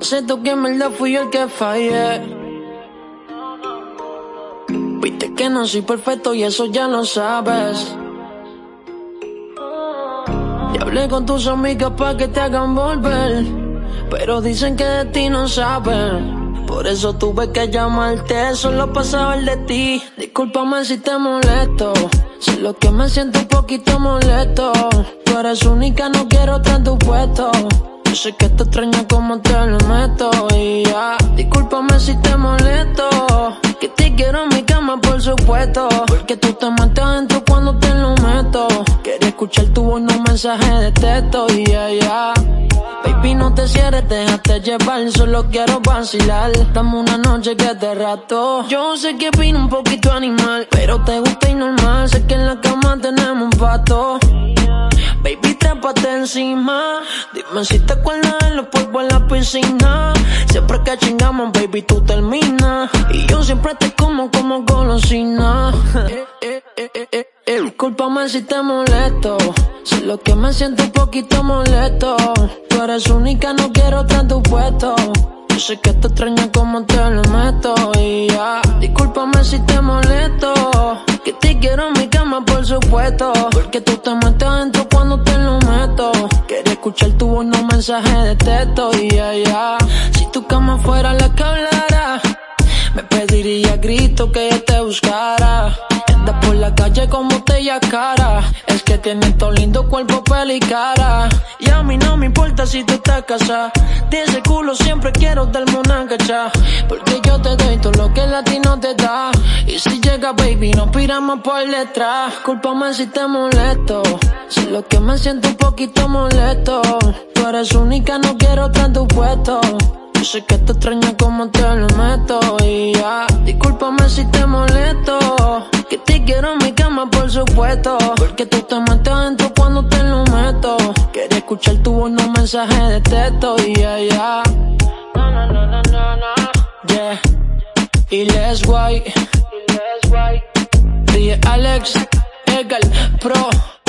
Acepto que en verdad fui yo el que fallé. Viste que no soy perfecto y eso ya lo sabes. Y hablé con tus amigas para que te hagan volver. Pero dicen que de ti no saben. Por eso tuve que llamarte solo para saber de ti. Discúlpame si te molesto. Si lo que me siento un poquito molesto. Tú eres única, no quiero tanto puesto. Yo sé que te extraño como te lo meto y ya. Discúlpame si te molesto. Que te quiero en mi cama, por supuesto. Porque tú te matas adentro cuando te lo meto. Quería escuchar tu voz, no mensaje de texto y ya, ya. Baby, no te cierres, déjate llevar, solo quiero vacilar. Dame una noche que te rato. Yo sé que vino un poquito animal, pero te gusta y normal. Sé que en la cama tenemos un pato. Dime si te acuerdas de los polvos en la piscina. Siempre que chingamos, baby, tú terminas. Y yo siempre te como como golosina. Eh, eh, eh, Discúlpame si te molesto. Si lo que me siento un poquito molesto. Tú eres única, no quiero tanto puesto. Yo sé que te extraña como te lo meto y ya. Discúlpame si te molesto. Que te quiero en mi cama, por supuesto. Porque tú te metes adentro cuando te lo meto. Quería escuchar tu voz, no mensaje de texto y ya, ya. Si tu cama fuera la que hablara, me pediría grito que yo te buscara. Anda por la calle como te cara. Es que tienes todo lindo cuerpo, peli y cara. Y a mí no me importa si tú estás casada. De ese culo siempre quiero darme una. Porque yo te doy todo lo que el latino te da. Y si llega, baby, nos piramos por detrás. Cúlpame si te molesto. Si lo que me siento un poquito molesto. Tú eres única, no quiero tanto puesto. Yo sé que te extraña como te lo meto y ya. Discúlpame si te molesto. Que te quiero en mi cama, por supuesto. Porque tú te metes adentro cuando te lo meto. Quería escuchar tu voz, no mensaje de texto y ya, ya. No, no, no, no, no, no. Yeah. Y Les White. Ríe Alex, Egal, Pro.